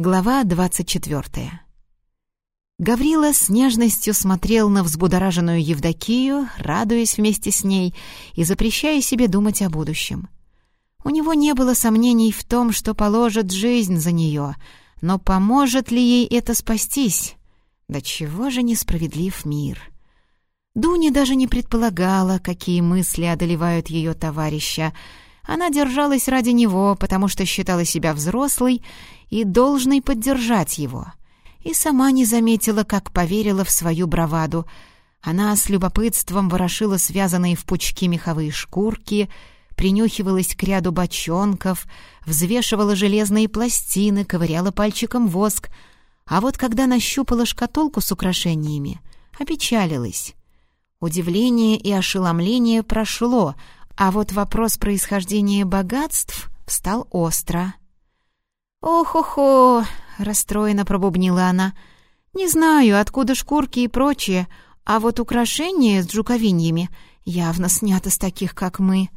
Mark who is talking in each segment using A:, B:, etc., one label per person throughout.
A: Глава двадцать четвертая. Гаврила с нежностью смотрел на взбудораженную Евдокию, радуясь вместе с ней и запрещая себе думать о будущем. У него не было сомнений в том, что положит жизнь за нее, но поможет ли ей это спастись? Да чего же несправедлив мир? Дуня даже не предполагала, какие мысли одолевают ее товарища. Она держалась ради него, потому что считала себя взрослой и должной поддержать его. И сама не заметила, как поверила в свою браваду. Она с любопытством ворошила связанные в пучки меховые шкурки, принюхивалась к ряду бочонков, взвешивала железные пластины, ковыряла пальчиком воск, а вот когда нащупала шкатулку с украшениями, опечалилась. Удивление и ошеломление прошло, а вот вопрос происхождения богатств встал остро. «Ох-охо!» — расстроенно пробубнила она. «Не знаю, откуда шкурки и прочее, а вот украшения с джуковиньями явно снято с таких, как мы».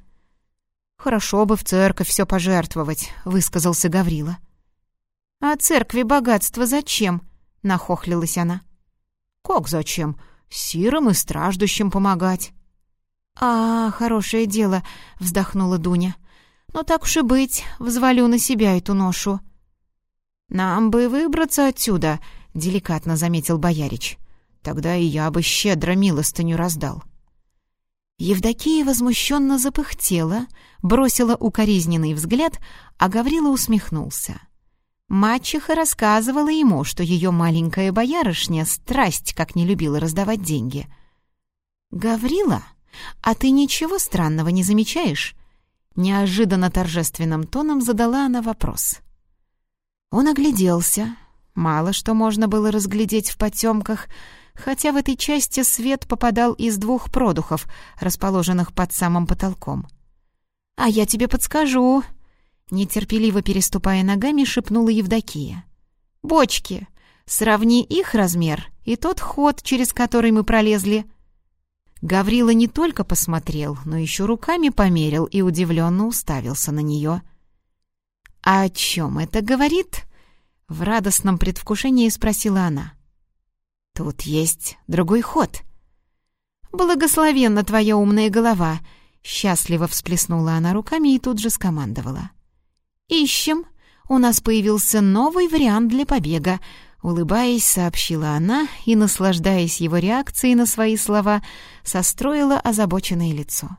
A: «Хорошо бы в церковь все пожертвовать», — высказался Гаврила. «А церкви богатство зачем?» — нахохлилась она. «Как зачем? Сирым и страждущим помогать». «А, хорошее дело», — вздохнула Дуня. «Но так уж и быть, взвалю на себя эту ношу». «Нам бы выбраться отсюда», — деликатно заметил боярич. «Тогда и я бы щедро милостыню раздал». Евдокия возмущенно запыхтела, бросила укоризненный взгляд, а Гаврила усмехнулся. Мачеха рассказывала ему, что ее маленькая боярышня страсть как не любила раздавать деньги. «Гаврила, а ты ничего странного не замечаешь?» Неожиданно торжественным тоном задала она вопрос. Он огляделся. Мало что можно было разглядеть в потемках, хотя в этой части свет попадал из двух продухов, расположенных под самым потолком. «А я тебе подскажу», — нетерпеливо переступая ногами, шепнула Евдокия. «Бочки. Сравни их размер и тот ход, через который мы пролезли». Гаврила не только посмотрел, но еще руками померил и удивленно уставился на нее. «А о чем это говорит?» — в радостном предвкушении спросила она. «Тут есть другой ход». «Благословенна твоя умная голова!» — счастливо всплеснула она руками и тут же скомандовала. «Ищем. У нас появился новый вариант для побега», — улыбаясь, сообщила она и, наслаждаясь его реакцией на свои слова, состроила озабоченное лицо.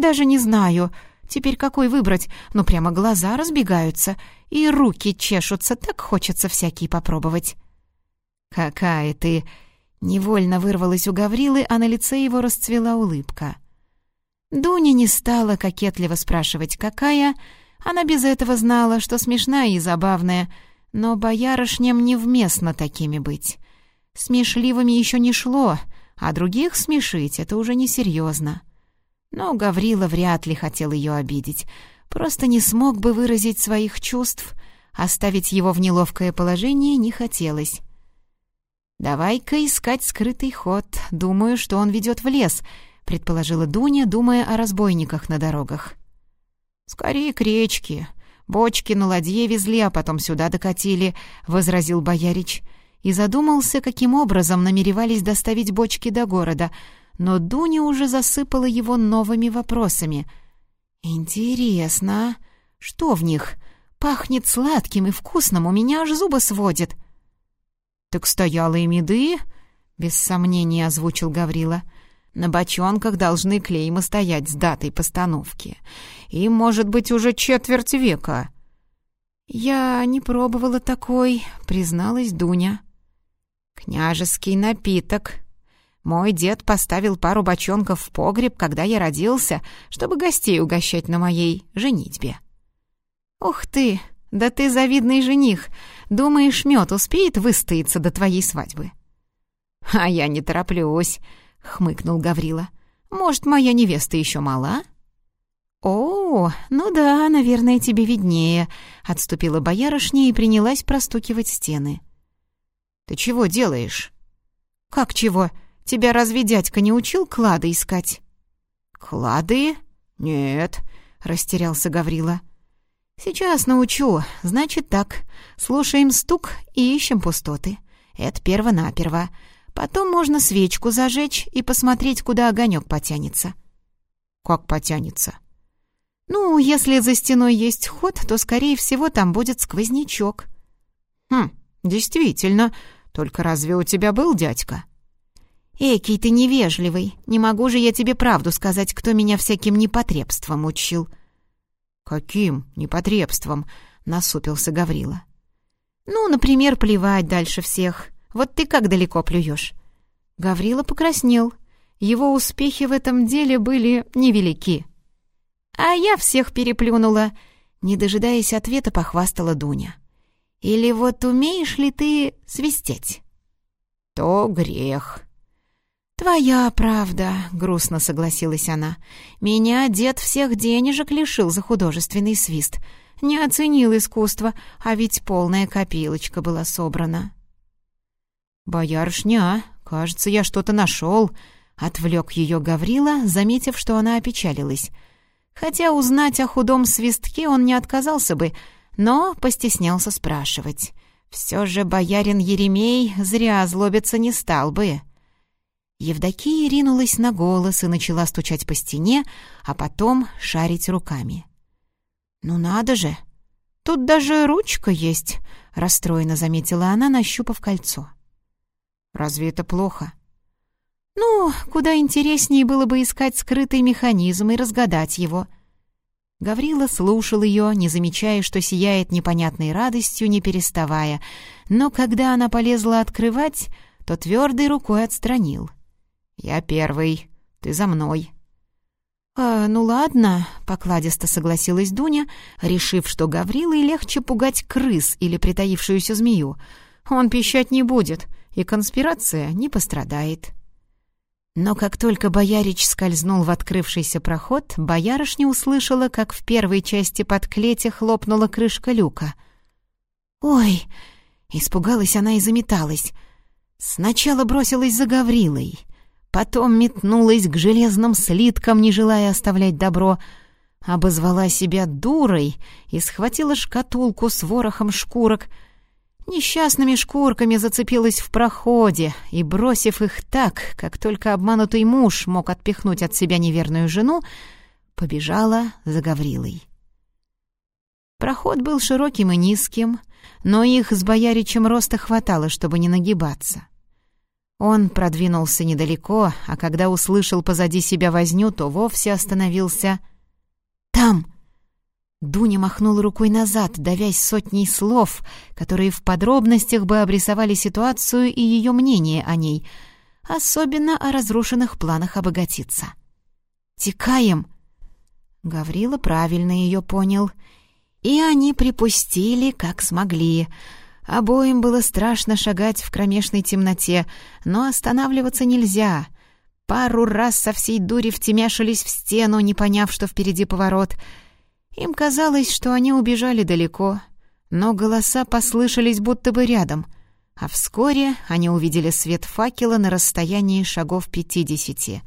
A: «Даже не знаю», Теперь какой выбрать? Ну, прямо глаза разбегаются, и руки чешутся, так хочется всякие попробовать. «Какая ты!» Невольно вырвалась у Гаврилы, а на лице его расцвела улыбка. Дуня не стала кокетливо спрашивать, какая. Она без этого знала, что смешная и забавная, но боярышням невместно такими быть. Смешливыми еще не шло, а других смешить — это уже несерьезно. Но Гаврила вряд ли хотел ее обидеть. Просто не смог бы выразить своих чувств. Оставить его в неловкое положение не хотелось. «Давай-ка искать скрытый ход. Думаю, что он ведет в лес», — предположила Дуня, думая о разбойниках на дорогах. «Скорее к речке. Бочки на ладье везли, а потом сюда докатили», — возразил боярич. И задумался, каким образом намеревались доставить бочки до города — но Дуня уже засыпала его новыми вопросами. «Интересно, что в них? Пахнет сладким и вкусным, у меня аж зубы сводит». «Так стояла и меды?» — без сомнения озвучил Гаврила. «На бочонках должны клеймы стоять с датой постановки. И, может быть, уже четверть века». «Я не пробовала такой», — призналась Дуня. «Княжеский напиток», мой дед поставил пару бочонков в погреб, когда я родился, чтобы гостей угощать на моей женитьбе. «Ух ты! Да ты завидный жених! Думаешь, мед успеет выстояться до твоей свадьбы?» «А я не тороплюсь», — хмыкнул Гаврила. «Может, моя невеста еще мала?» «О, ну да, наверное, тебе виднее», — отступила боярышня и принялась простукивать стены. «Ты чего делаешь?» «Как чего? Тебя разве дядька не учил клады искать?» «Клады? Нет», — растерялся Гаврила. «Сейчас научу. Значит так. Слушаем стук и ищем пустоты. Это перво-наперво. Потом можно свечку зажечь и посмотреть, куда огонек потянется».
B: «Как потянется?»
A: «Ну, если за стеной есть ход, то, скорее всего, там будет сквознячок».
B: «Хм, действительно. Только разве у тебя был дядька?»
A: «Экий ты невежливый. Не могу же я тебе правду сказать, кто меня всяким непотребством учил».
B: «Каким непотребством?» — насупился Гаврила.
A: «Ну, например, плевать дальше всех. Вот ты как далеко плюешь?» Гаврила покраснел. Его успехи в этом деле были невелики. «А я всех переплюнула», — не дожидаясь ответа, похвастала Дуня. «Или вот умеешь ли ты свистеть?»
B: «То грех»,
A: «Твоя правда», — грустно согласилась она. «Меня дед всех денежек лишил за художественный свист. Не оценил искусство, а ведь полная копилочка была собрана».
B: «Боярышня, кажется, я что-то нашел», — отвлек ее Гаврила, заметив, что она опечалилась. Хотя узнать о худом свистке он не отказался бы, но постеснялся спрашивать. Все же боярин Еремей зря злобиться не стал бы. Евдокия ринулась на голос и начала стучать по стене, а потом шарить руками. «Ну надо же! Тут даже ручка есть!» — расстроенно заметила она, нащупав кольцо. «Разве это плохо?»
A: «Ну, куда интереснее было бы искать скрытый механизм и разгадать его». Гаврила слушал ее, не замечая, что сияет непонятной радостью, не переставая, но когда она полезла открывать, то твердой рукой отстранил —
B: «Я первый. Ты за мной».
A: «А, ну ладно», — покладисто согласилась Дуня, решив, что Гаврилой легче пугать крыс или притаившуюся змею. Он пищать не будет, и конспирация не пострадает. Но как только боярич скользнул в открывшийся проход, боярышня услышала, как в первой части под клете хлопнула крышка люка. «Ой!» — испугалась она и заметалась. Сначала бросилась за Гаврилой — Потом метнулась к железным слиткам, не желая оставлять добро. Обозвала себя дурой и схватила шкатулку с ворохом шкурок. Несчастными шкурками зацепилась в проходе и, бросив их так, как только обманутый муж мог отпихнуть от себя неверную жену, побежала за Гаврилой. Проход был широким и низким, но их с бояричем роста хватало, чтобы не нагибаться. Он продвинулся недалеко, а когда услышал позади себя возню, то вовсе остановился. «Там!» Дуня махнула рукой назад, давясь сотней слов, которые в подробностях бы обрисовали ситуацию и ее мнение о ней, особенно о разрушенных планах обогатиться. «Текаем!» Гаврила правильно ее понял. И они припустили, как смогли — Обоим было страшно шагать в кромешной темноте, но останавливаться нельзя. Пару раз со всей дури втемяшились в стену, не поняв, что впереди поворот. Им казалось, что они убежали далеко, но голоса послышались будто бы рядом, а вскоре они увидели свет факела на расстоянии шагов пятидесяти.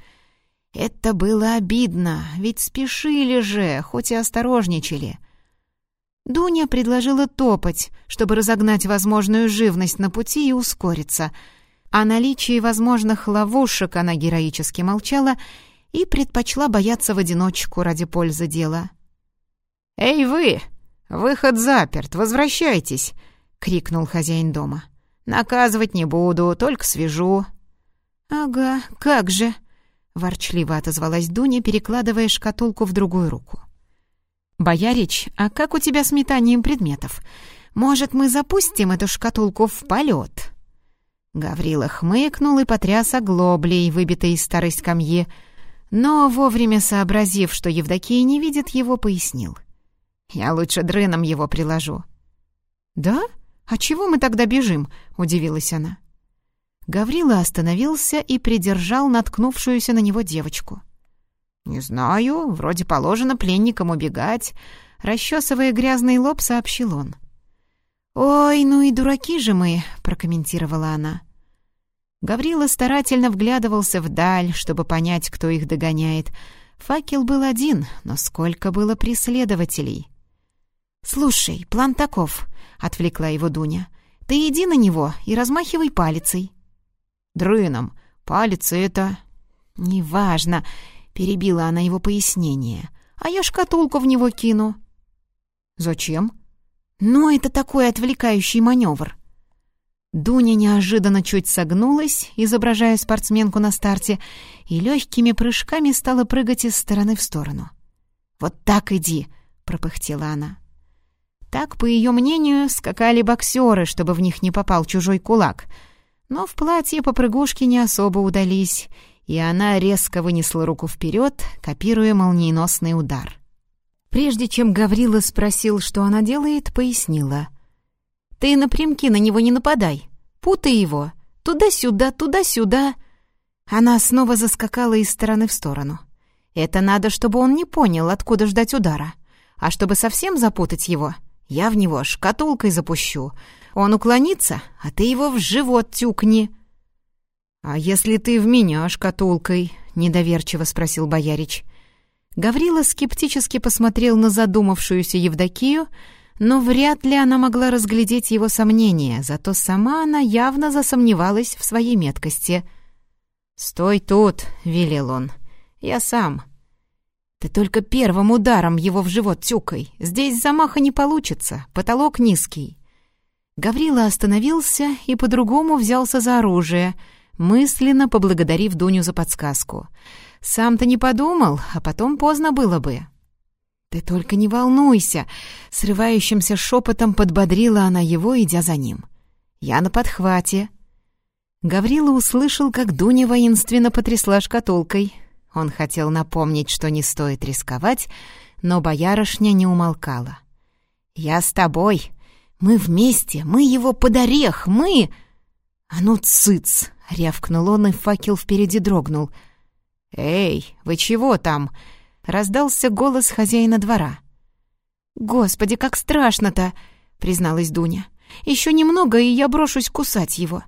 A: Это было обидно, ведь спешили же, хоть и осторожничали — Дуня предложила топать, чтобы разогнать возможную живность на пути и ускориться. О наличии возможных ловушек она героически молчала и предпочла бояться в одиночку ради пользы дела.
B: «Эй вы! Выход заперт, возвращайтесь!» — крикнул хозяин дома. «Наказывать не буду, только свяжу».
A: «Ага, как же!» — ворчливо отозвалась Дуня, перекладывая шкатулку в другую руку. «Боярич, а как у тебя с метанием предметов? Может, мы запустим эту шкатулку в полет?» Гаврила хмыкнул и потряс оглоблей, выбитой из старой скамьи, но, вовремя сообразив, что Евдокия не видит его, пояснил. «Я лучше дрыном его приложу». «Да? А чего мы тогда бежим?» — удивилась она. Гаврила остановился и придержал наткнувшуюся на него девочку.
B: «Не знаю, вроде положено пленникам убегать», — расчесывая грязный лоб, сообщил он.
A: «Ой, ну и дураки же мы», — прокомментировала она. Гаврила старательно вглядывался вдаль, чтобы понять, кто их догоняет. Факел был один, но сколько было преследователей. «Слушай, план таков», — отвлекла его Дуня. «Ты иди на него и размахивай палицей».
B: «Дрыном. Палец это...»
A: «Неважно», — перебила она его пояснение. «А я шкатулку в него кину».
B: «Зачем?»
A: «Ну, это такой отвлекающий маневр».
B: Дуня неожиданно чуть согнулась, изображая спортсменку на старте, и легкими прыжками стала прыгать из стороны в сторону.
A: «Вот так иди!» — пропыхтела она.
B: Так, по ее мнению, скакали боксеры, чтобы в них не попал чужой кулак. Но в платье попрыгушки не особо удались, и она резко вынесла руку вперед, копируя молниеносный удар. Прежде чем Гаврила спросил, что она делает, пояснила.
A: «Ты напрямки на него не нападай. Путай его. Туда-сюда, туда-сюда». Она снова заскакала из стороны в сторону. «Это надо, чтобы он не понял, откуда ждать удара. А чтобы совсем запутать его, я в него шкатулкой запущу. Он уклонится, а ты его в живот тюкни».
B: «А если ты в меня шкатулкой?» — недоверчиво спросил Боярич. Гаврила скептически посмотрел на задумавшуюся Евдокию, но вряд ли она могла разглядеть его сомнения, зато сама она явно засомневалась в своей меткости. «Стой тут!» — велел он. «Я сам». «Ты только первым ударом его в живот тюкай. Здесь замаха не получится, потолок низкий». Гаврила остановился и по-другому взялся за оружие, мысленно поблагодарив Дуню за подсказку. «Сам-то не подумал, а потом поздно было бы». «Ты только не волнуйся!» — срывающимся шепотом подбодрила она его, идя за ним. «Я на подхвате». Гаврила услышал, как Дуня воинственно потрясла шкатулкой. Он хотел напомнить, что не стоит рисковать, но боярышня не умолкала. «Я с тобой. Мы вместе. Мы его под орех. Мы...» «А ну, цыц!» — рявкнул он, и факел впереди дрогнул. «Эй, вы чего там?» — раздался голос хозяина двора.
A: «Господи, как страшно-то!» — призналась Дуня. «Еще немного, и я брошусь кусать его».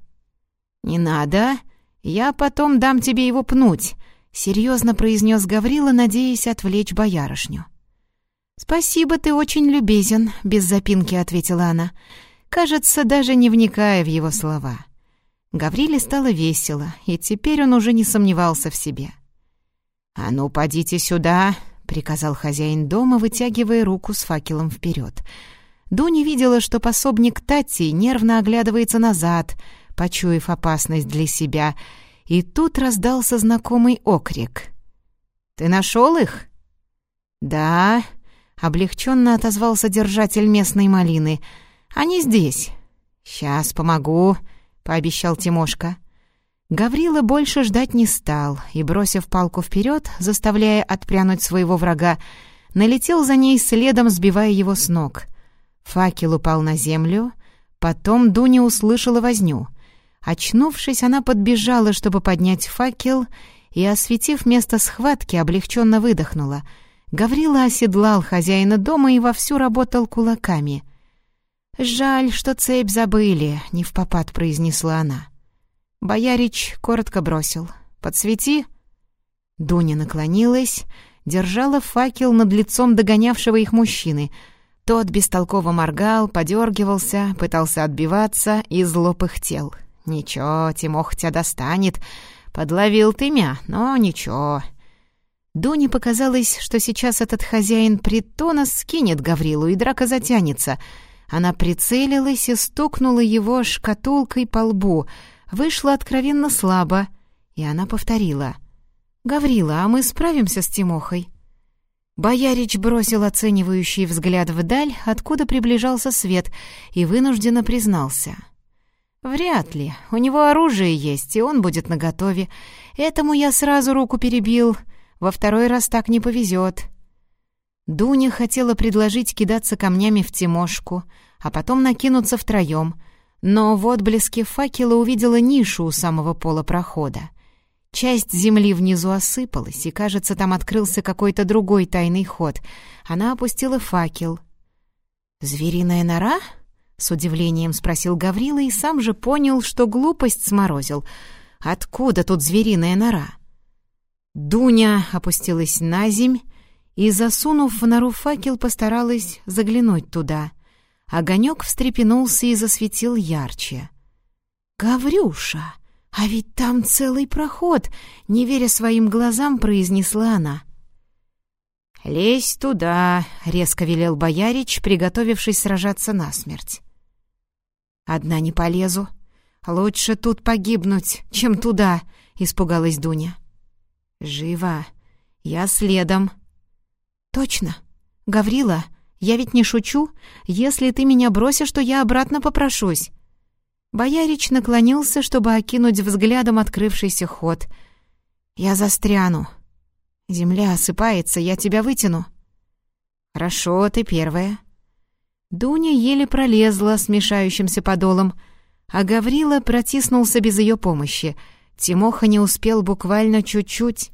B: «Не надо. Я потом дам тебе его пнуть», — серьезно произнес Гаврила, надеясь отвлечь боярышню.
A: «Спасибо, ты очень любезен», — без запинки ответила она, кажется, даже не вникая в его слова.
B: Гавриле стало весело, и теперь он уже не сомневался в себе. «А ну, подите сюда», — приказал хозяин дома, вытягивая руку с факелом вперед. Дуня видела, что пособник Тати нервно оглядывается назад, почуяв опасность для себя — и тут раздался знакомый окрик. «Ты нашел их?» «Да», — облегченно отозвался держатель местной малины. «Они здесь». «Сейчас помогу», — пообещал Тимошка. Гаврила больше ждать не стал и, бросив палку вперед, заставляя отпрянуть своего врага, налетел за ней следом, сбивая его с ног. Факел упал на землю, потом Дуня услышала возню — Очнувшись, она подбежала, чтобы поднять факел, и, осветив место схватки, облегченно выдохнула. Гаврила оседлал хозяина дома и вовсю работал кулаками. «Жаль, что цепь забыли», — не в попад произнесла она. Боярич коротко бросил. «Подсвети». Дуня наклонилась, держала факел над лицом догонявшего их мужчины. Тот бестолково моргал, подергивался, пытался отбиваться и зло пыхтел. «Ничего, Тимох тебя достанет. Подловил ты мя, но ничего». Дуне показалось, что сейчас этот хозяин притона скинет Гаврилу, и драка затянется. Она прицелилась и стукнула его шкатулкой по лбу. Вышла откровенно слабо, и она повторила. «Гаврила, а мы справимся с Тимохой?» Боярич бросил оценивающий взгляд вдаль, откуда приближался свет, и вынужденно признался — «Вряд ли. У него оружие есть, и он будет наготове. Этому я сразу руку перебил. Во второй раз так не повезет». Дуня хотела предложить кидаться камнями в Тимошку, а потом накинуться втроем, но в отблеске факела увидела нишу у самого пола прохода. Часть земли внизу осыпалась, и, кажется, там открылся какой-то другой тайный ход. Она опустила факел. «Звериная нора?» С удивлением спросил Гаврила и сам же понял, что глупость сморозил. Откуда тут звериная нора? Дуня опустилась на земь и, засунув в нору факел, постаралась заглянуть туда. Огонек встрепенулся и засветил ярче. «Гаврюша, а ведь там целый проход!» — не веря своим глазам, произнесла она. «Лезь туда!» — резко велел боярич, приготовившись сражаться насмерть. «Одна не полезу. Лучше тут погибнуть, чем туда!» — испугалась Дуня. «Живо! Я следом!» «Точно! Гаврила, я ведь не шучу. Если ты меня бросишь, то я обратно попрошусь». Боярич наклонился, чтобы окинуть взглядом открывшийся ход. «Я застряну. Земля осыпается, я тебя вытяну». «Хорошо, ты первая». Дуня еле пролезла с мешающимся подолом, а Гаврила протиснулся без ее помощи. Тимоха не успел буквально чуть-чуть.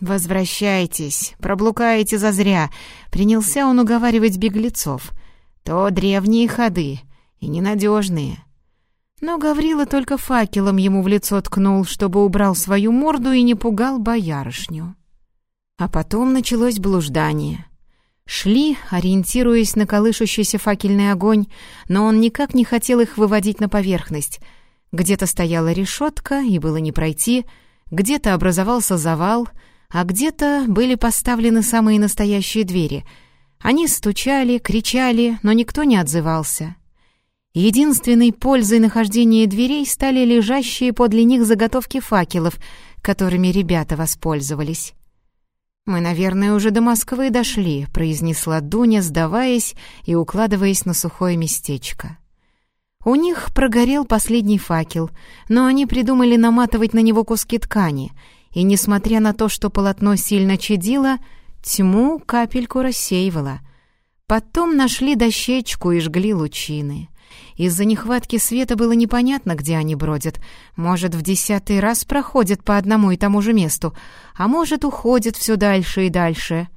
B: «Возвращайтесь, проблукаете зазря», — принялся он уговаривать беглецов. «То древние ходы и ненадежные». Но Гаврила только факелом ему в лицо ткнул, чтобы убрал свою морду и не пугал боярышню. А потом началось блуждание. Шли, ориентируясь на колышущийся факельный огонь, но он никак не хотел их выводить на поверхность. Где-то стояла решетка, и было не пройти, где-то образовался завал — а где-то были поставлены самые настоящие двери. Они стучали, кричали, но никто не отзывался. Единственной пользой нахождения дверей стали лежащие подле них заготовки факелов, которыми ребята воспользовались. «Мы, наверное, уже до Москвы дошли», — произнесла Дуня, сдаваясь и укладываясь на сухое местечко. У них прогорел последний факел, но они придумали наматывать на него куски ткани — и, несмотря на то, что полотно сильно чадило, тьму капельку рассеивало. Потом нашли дощечку и жгли лучины. Из-за нехватки света было непонятно, где они бродят. Может, в десятый раз проходят по одному и тому же месту, а может, уходят все дальше и дальше.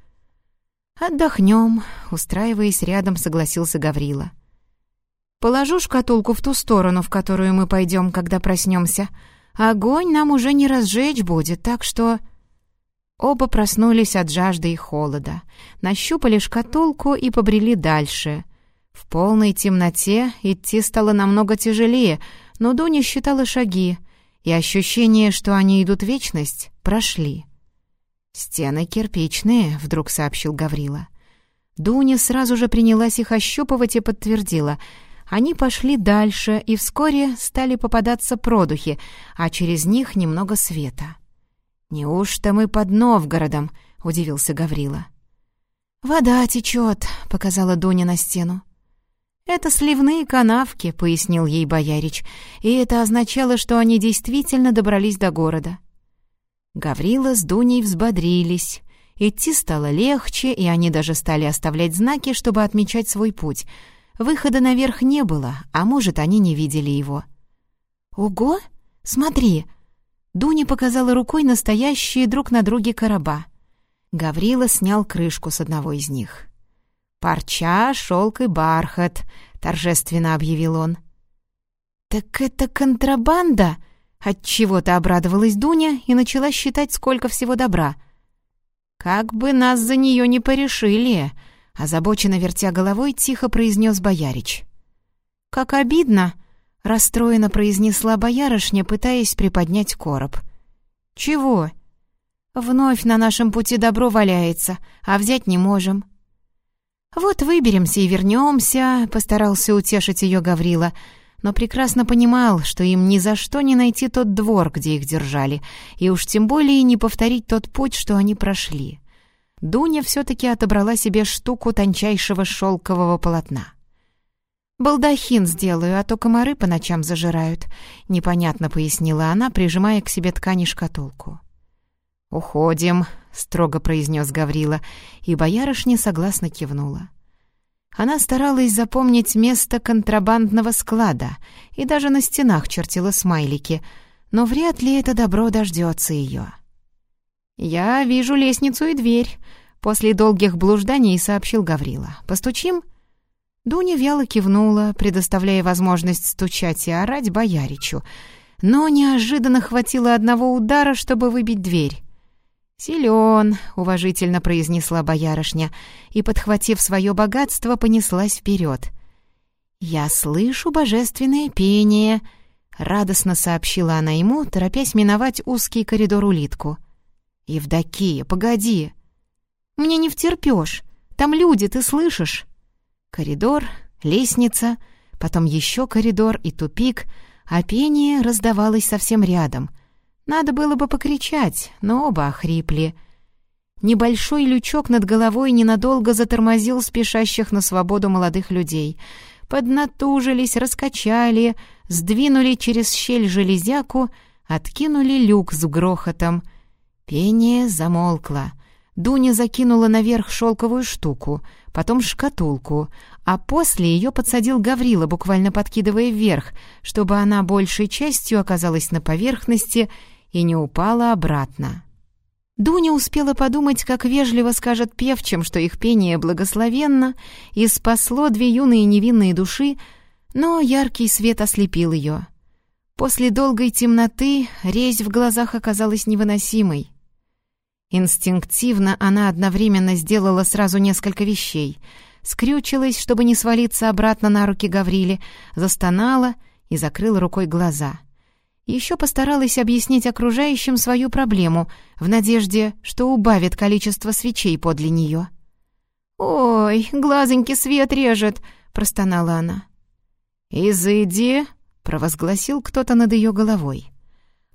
B: «Отдохнем», — устраиваясь рядом, согласился Гаврила. «Положу шкатулку в ту сторону, в которую мы пойдем, когда проснемся», Огонь нам уже не разжечь будет, так что...» Оба проснулись от жажды и холода, нащупали шкатулку и побрели дальше. В полной темноте идти стало намного тяжелее, но Дуня считала шаги, и ощущение, что они идут вечность, прошли. «Стены кирпичные», — вдруг сообщил Гаврила. Дуня сразу же принялась их ощупывать и подтвердила — они пошли дальше и вскоре стали попадаться продухи, а через них немного света. «Неужто мы под Новгородом?» — удивился Гаврила. «Вода течет», — показала Дуня на стену. «Это сливные канавки», — пояснил ей боярич, и это означало, что они действительно добрались до города. Гаврила с Дуней взбодрились. Идти стало легче, и они даже стали оставлять знаки, чтобы отмечать свой путь — Выхода наверх не было, а может, они не видели его. «Ого! Смотри!» Дуня показала рукой настоящие друг на друге короба. Гаврила снял крышку с одного из них. «Парча, шелк и бархат», — торжественно объявил он. «Так это контрабанда?» Отчего-то обрадовалась Дуня и начала считать, сколько всего добра. «Как бы нас за нее не порешили!» Озабоченно вертя головой, тихо произнес боярич. «Как обидно!» — расстроенно произнесла боярышня, пытаясь приподнять короб. «Чего?» «Вновь на нашем пути добро валяется, а взять не можем». «Вот выберемся и вернемся», — постарался утешить ее Гаврила, но прекрасно понимал, что им ни за что не найти тот двор, где их держали, и уж тем более не повторить тот путь, что они прошли. Дуня все-таки отобрала себе штуку тончайшего шелкового полотна. «Балдахин сделаю, а то комары по ночам зажирают», — непонятно пояснила она, прижимая к себе ткани шкатулку. «Уходим», — строго произнес Гаврила, и боярышня согласно кивнула. Она старалась запомнить место контрабандного склада и даже на стенах чертила смайлики, но вряд ли это добро дождется ее. «Я вижу лестницу и дверь», — после долгих блужданий сообщил Гаврила. «Постучим?» Дуня вяло кивнула, предоставляя возможность стучать и орать бояричу, но неожиданно хватило одного удара, чтобы выбить дверь. «Силен», — уважительно произнесла боярышня, и, подхватив свое богатство, понеслась вперед. «Я слышу божественное пение», — радостно сообщила она ему, торопясь миновать узкий коридор улитку. «Евдокия, погоди!» «Мне не втерпёшь. Там люди, ты слышишь?» Коридор, лестница, потом еще коридор и тупик, а пение раздавалось совсем рядом. Надо было бы покричать, но оба охрипли. Небольшой лючок над головой ненадолго затормозил спешащих на свободу молодых людей. Поднатужились, раскачали, сдвинули через щель железяку, откинули люк с грохотом. Пение замолкло. Дуня закинула наверх шелковую штуку, потом шкатулку, а после ее подсадил Гаврила, буквально подкидывая вверх, чтобы она большей частью оказалась на поверхности и не упала обратно. Дуня успела подумать, как вежливо скажет певчим, что их пение благословенно и спасло две юные невинные души, но яркий свет ослепил ее. После долгой темноты резь в глазах оказалась невыносимой. Инстинктивно она одновременно сделала сразу несколько вещей. Скрючилась, чтобы не свалиться обратно на руки Гавриле, застонала и закрыла рукой глаза. Еще постаралась объяснить окружающим свою проблему, в надежде, что убавит количество свечей подле нее. «Ой, глазоньки свет режет!» — простонала она. «Изыди!» — провозгласил кто-то над ее головой.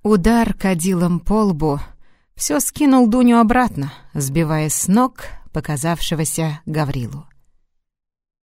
B: Удар кадилом по лбу — все скинул Дуню обратно, сбивая с ног показавшегося Гаврилу.